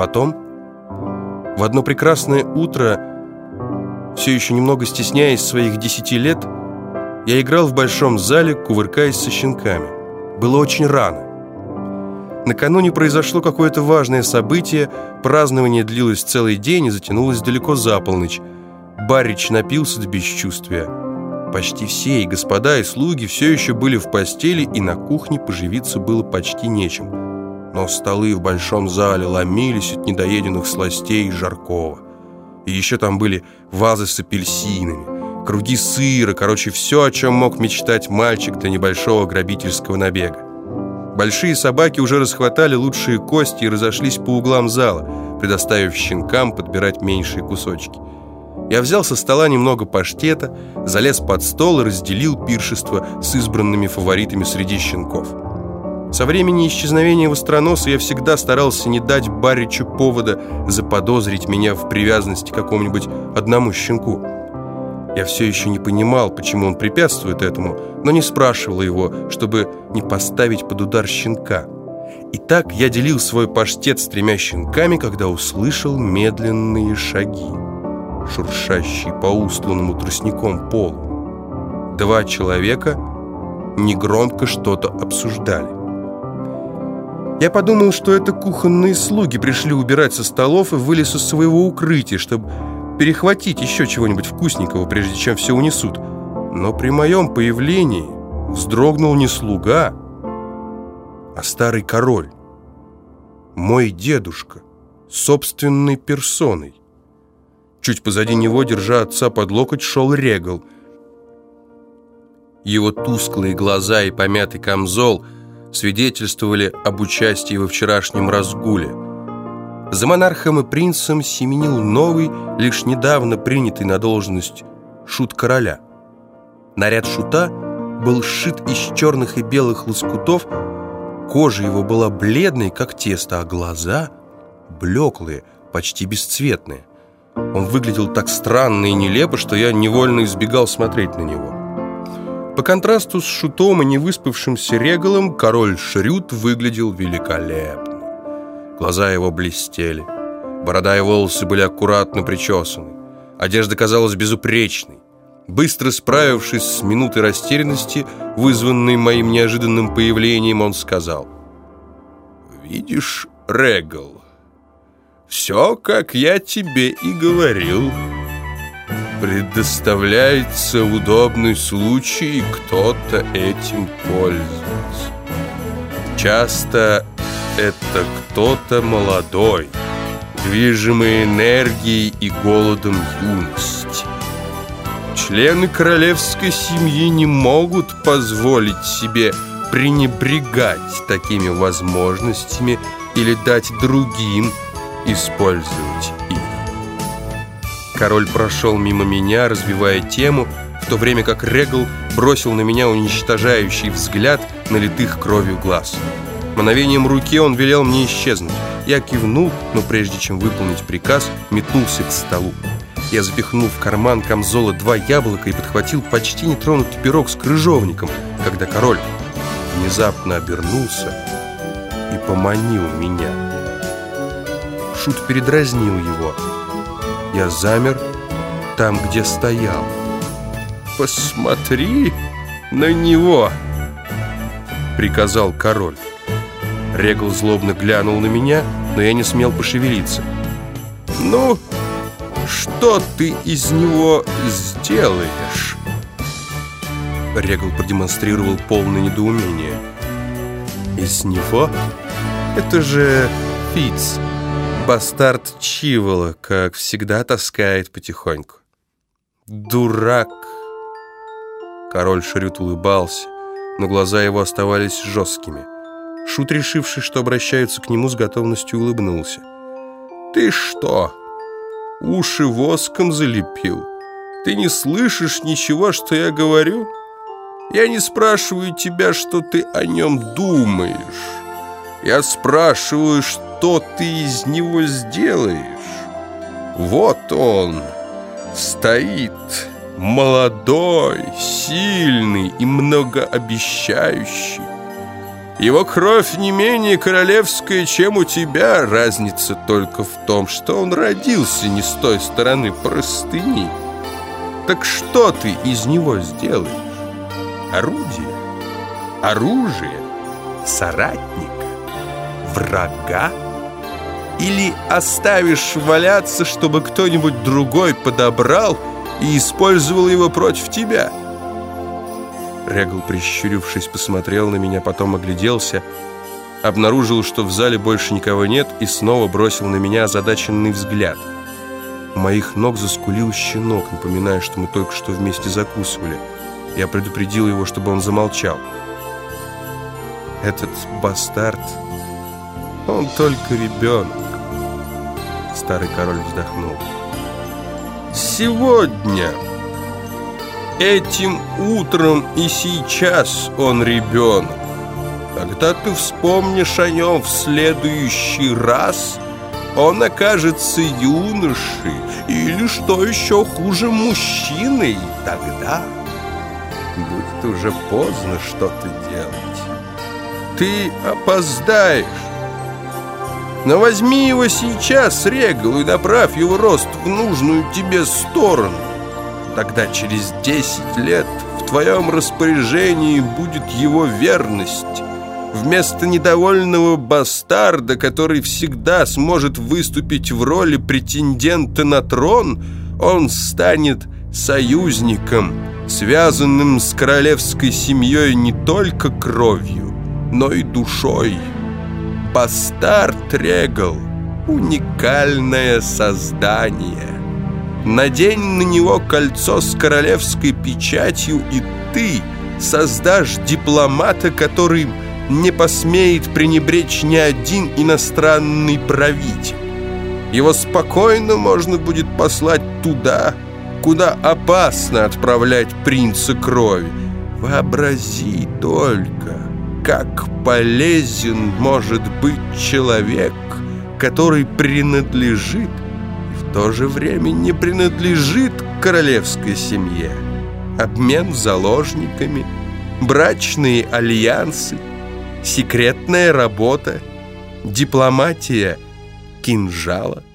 потом, в одно прекрасное утро, все еще немного стесняясь своих десяти лет, я играл в большом зале, кувыркаясь со щенками. Было очень рано. Накануне произошло какое-то важное событие, празднование длилось целый день и затянулось далеко за полночь. Барич напился до бесчувствия. Почти все, и господа, и слуги все еще были в постели, и на кухне поживиться было почти нечем. Но столы в большом зале ломились от недоеденных сластей и жаркого. И еще там были вазы с апельсинами, круги сыра, короче, все, о чем мог мечтать мальчик до небольшого грабительского набега. Большие собаки уже расхватали лучшие кости и разошлись по углам зала, предоставив щенкам подбирать меньшие кусочки. Я взял со стола немного паштета, залез под стол и разделил пиршество с избранными фаворитами среди щенков. Со времени исчезновения востроноса я всегда старался не дать Баричу повода заподозрить меня в привязанности к какому-нибудь одному щенку. Я все еще не понимал, почему он препятствует этому, но не спрашивал его, чтобы не поставить под удар щенка. Итак, я делил свой паштет с тремя щенками, когда услышал медленные шаги, шуршащие по устланному тростником полу. Два человека негромко что-то обсуждали. Я подумал, что это кухонные слуги пришли убирать со столов и вылез из своего укрытия, чтобы перехватить еще чего-нибудь вкусненького, прежде чем все унесут. Но при моем появлении вздрогнул не слуга, а старый король. Мой дедушка, собственной персоной. Чуть позади него, держа отца под локоть, шел Регал. Его тусклые глаза и помятый камзол свидетельствовали об участии во вчерашнем разгуле – за монархом и принцем семенил новый, лишь недавно принятый на должность шут короля. Наряд шута был сшит из черных и белых лоскутов, кожа его была бледной, как тесто, а глаза блеклые, почти бесцветные. Он выглядел так странно и нелепо, что я невольно избегал смотреть на него. По контрасту с шутом и невыспавшимся регалом, король Шрют выглядел великолепно. Глаза его блестели. Борода и волосы были аккуратно причесаны. Одежда казалась безупречной. Быстро справившись с минутой растерянности, вызванной моим неожиданным появлением, он сказал, «Видишь, Регал, все, как я тебе и говорил. Предоставляется удобный случай, кто-то этим пользуется. Часто это кто-то молодой, движимый энергией и голодом юности. Члены королевской семьи не могут позволить себе пренебрегать такими возможностями или дать другим использовать их. Король прошел мимо меня, развивая тему, в то время как Регл бросил на меня уничтожающий взгляд налитых кровью глаз. Мановением руки он велел мне исчезнуть. Я кивнул, но прежде чем выполнить приказ, метнулся к столу. Я запихнул в карман камзола два яблока и подхватил почти нетронутый пирог с крыжовником, когда король внезапно обернулся и поманил меня. Шут передразнил его. Я замер там, где стоял. «Посмотри на него!» — приказал король. Регл злобно глянул на меня, но я не смел пошевелиться. «Ну, что ты из него сделаешь?» Регл продемонстрировал полное недоумение. «Из него? Это же Фиц, бастард Чивола, как всегда таскает потихоньку. Дурак!» Король Шрют улыбался, но глаза его оставались жесткими. Шут, решивший, что обращаются к нему, с готовностью улыбнулся. «Ты что, уши воском залепил? Ты не слышишь ничего, что я говорю? Я не спрашиваю тебя, что ты о нем думаешь. Я спрашиваю, что ты из него сделаешь. Вот он стоит, молодой, сильный и многообещающий. Его кровь не менее королевская, чем у тебя. Разница только в том, что он родился не с той стороны простыни. Так что ты из него сделаешь? Орудие? Оружие? Соратника? Врага? Или оставишь валяться, чтобы кто-нибудь другой подобрал и использовал его против тебя?» Регл, прищурившись, посмотрел на меня, потом огляделся, обнаружил, что в зале больше никого нет, и снова бросил на меня озадаченный взгляд. У моих ног заскулил щенок, напоминая, что мы только что вместе закусывали. Я предупредил его, чтобы он замолчал. Этот бастард, он только ребенок. Старый король вздохнул. Сегодня Этим утром и сейчас он ребенок. Когда ты вспомнишь о нем в следующий раз, он окажется юношей или, что еще хуже, мужчиной. Тогда будет уже поздно что-то делать. Ты опоздаешь. Но возьми его сейчас, Регал, и направь его рост в нужную тебе сторону. Тогда через 10 лет в твоем распоряжении будет его верность. Вместо недовольного бастарда, который всегда сможет выступить в роли претендента на трон, он станет союзником, связанным с королевской семьей не только кровью, но и душой. Бастард Регал — уникальное создание — Надень на него кольцо с королевской печатью, и ты создашь дипломата, который не посмеет пренебречь ни один иностранный правитель. Его спокойно можно будет послать туда, куда опасно отправлять принца крови. Вообрази только, как полезен может быть человек, который принадлежит в то же время не принадлежит королевской семье. Обмен заложниками, брачные альянсы, секретная работа, дипломатия кинжала –